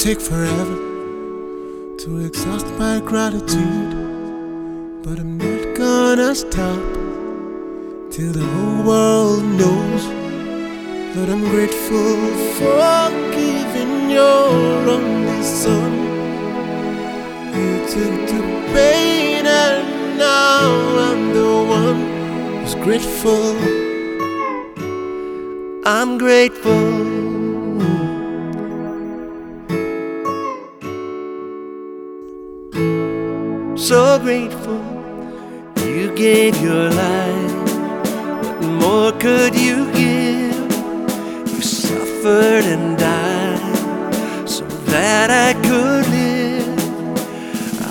Take forever to exhaust my gratitude, but I'm not gonna stop till the whole world knows that I'm grateful for giving your only son. You took the pain, and now I'm the one who's grateful. I'm grateful. Grateful you gave your life. What more could you give? You suffered and died so that I could live.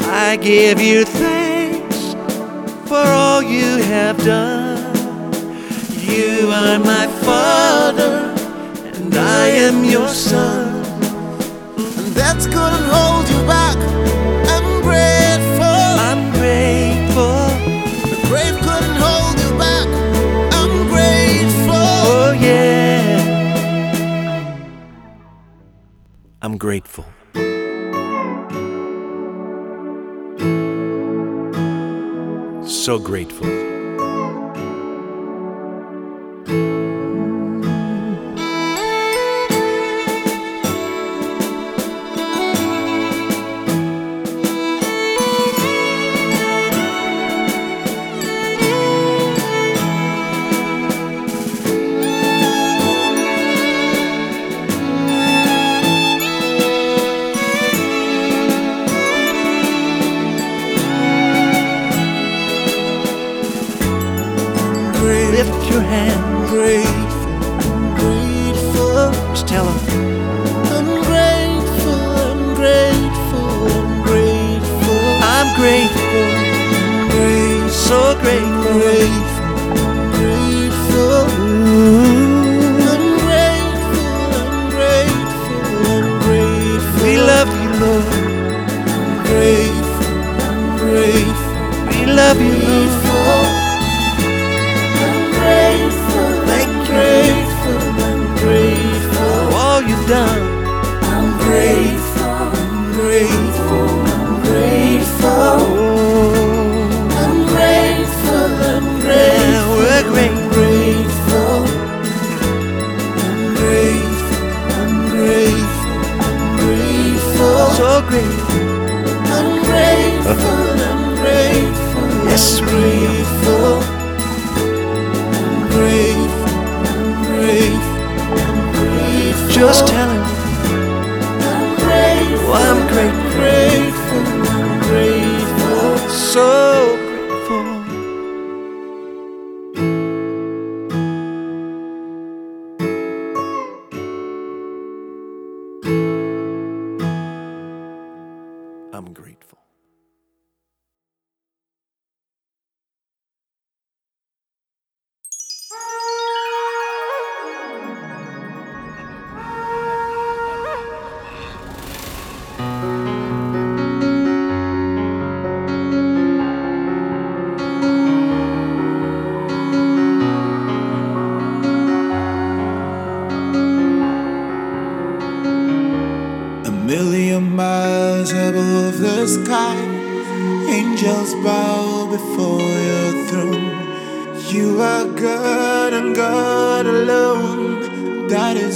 I give you thanks for all you have done. You are my father, and I am your son. And that's gonna hold you back. Grateful. So grateful.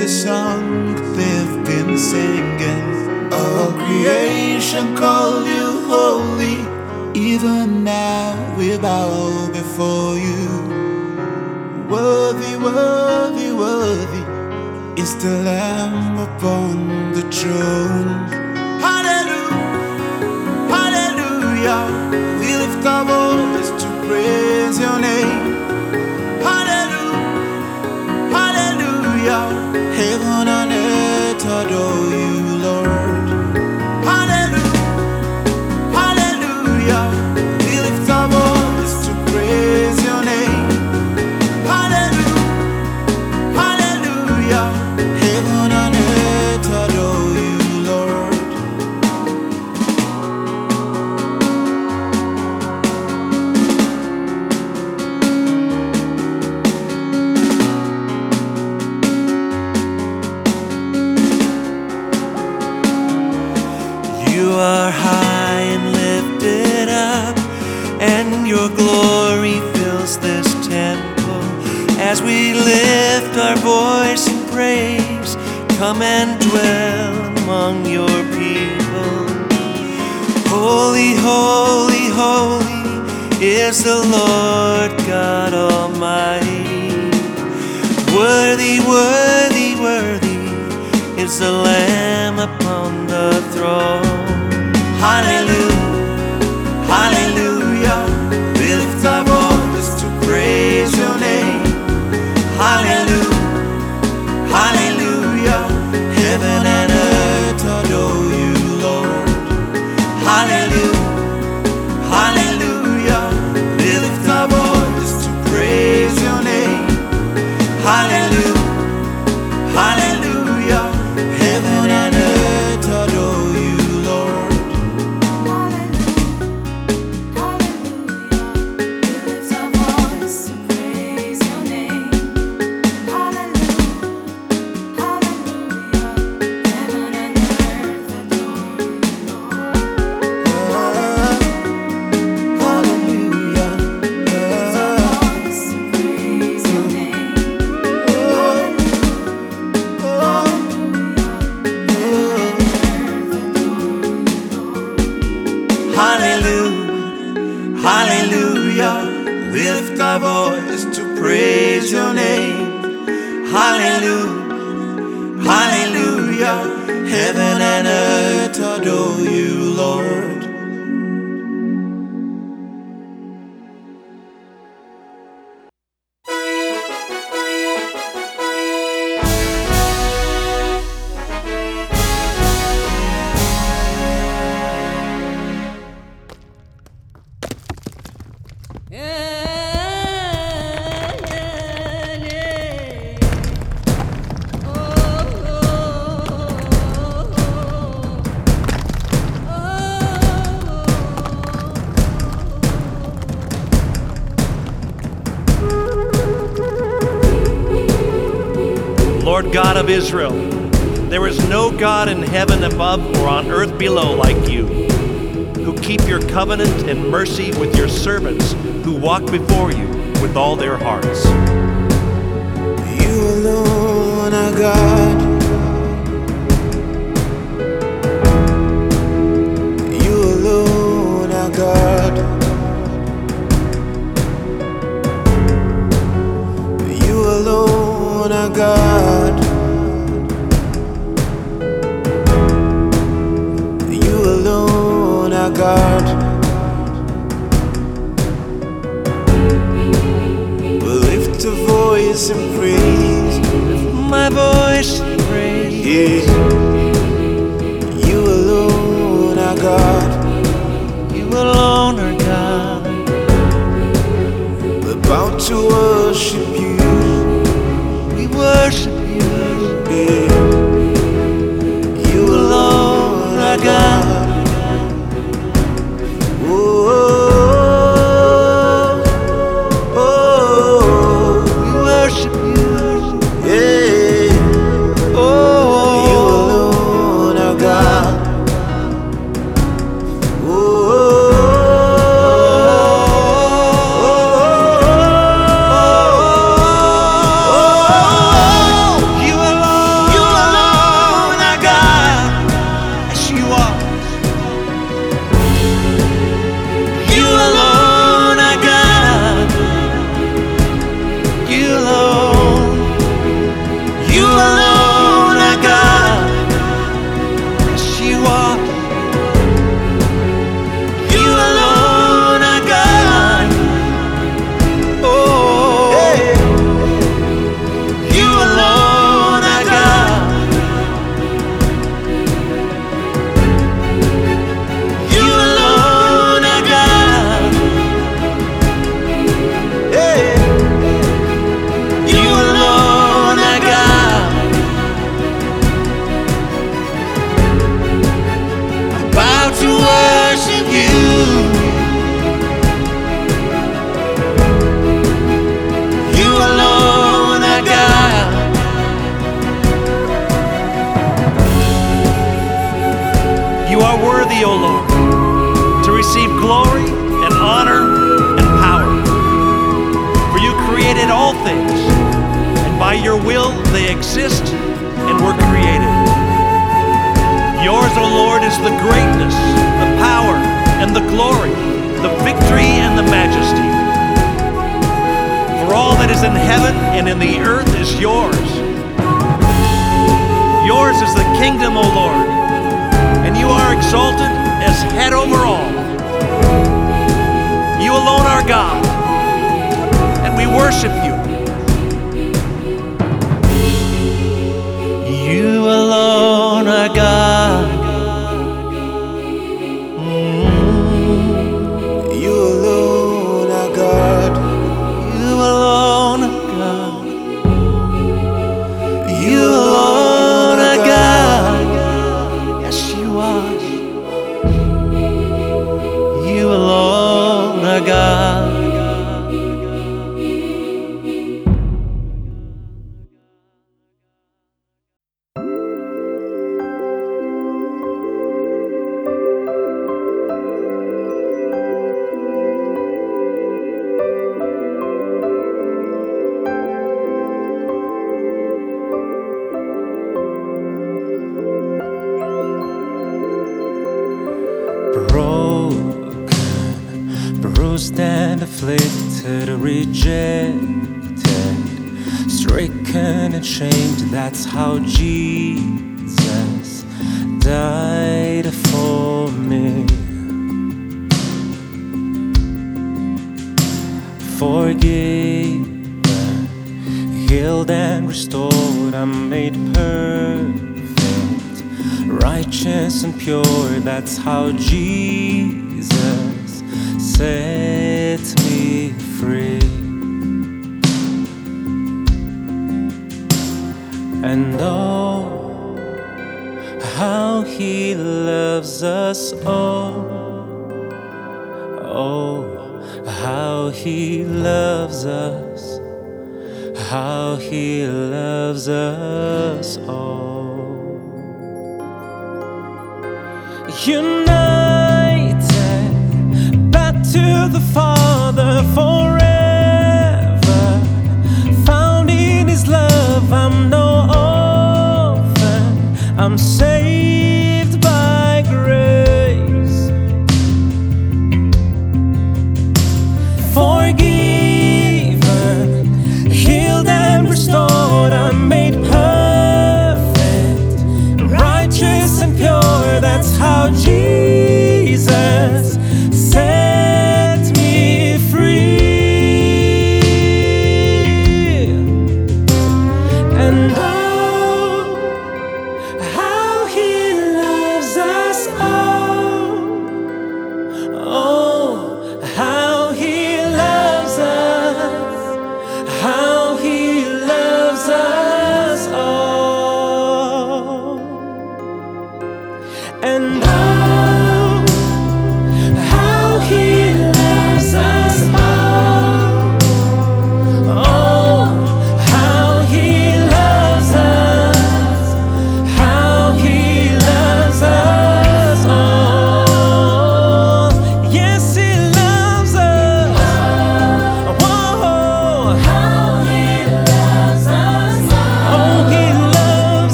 the song they've been singing. All creation call you holy. Even now we bow before you. Worthy, worthy, worthy is the Lamb upon the throne. Hallelujah, hallelujah. We lift our voices to praise your name. Hallelujah, hallelujah. God Almighty. Worthy, worthy, worthy is the Lamb upon the throne. Hallelujah, Israel, there is no God in heaven above or on earth below like you, who keep your covenant and mercy with your servants who walk before you with all their hearts. You alone are God. You alone are God. You alone are God. God. We'll lift a voice and praise. Lift my voice and praise. Yeah. You are worthy, O Lord, to receive glory and honor and power. For you created all things, and by your will they exist and were created. Yours, O Lord, is the greatness, the power, and the glory, the victory and the majesty. For all that is in heaven and in the earth is yours. Yours is the kingdom, O Lord you are exalted as head over all. You alone are God, and we worship you. Forgiven, healed and restored, I'm made perfect, righteous and pure. That's how Jesus set me free. And oh, how he loves us all. Oh, how he loves us, how he loves us all. United back to the Father forever, found in his love. I'm no orphan, I'm saved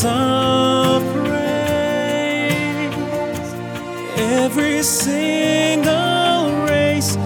songs of praise. Every single race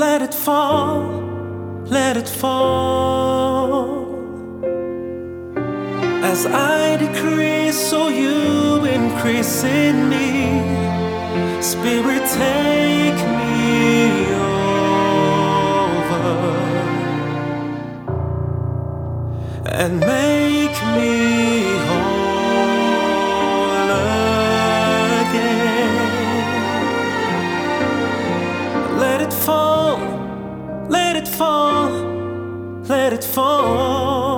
Let it fall, let it fall. As I decrease, so you increase in me. Spirit, take me over and make me fall, let it fall.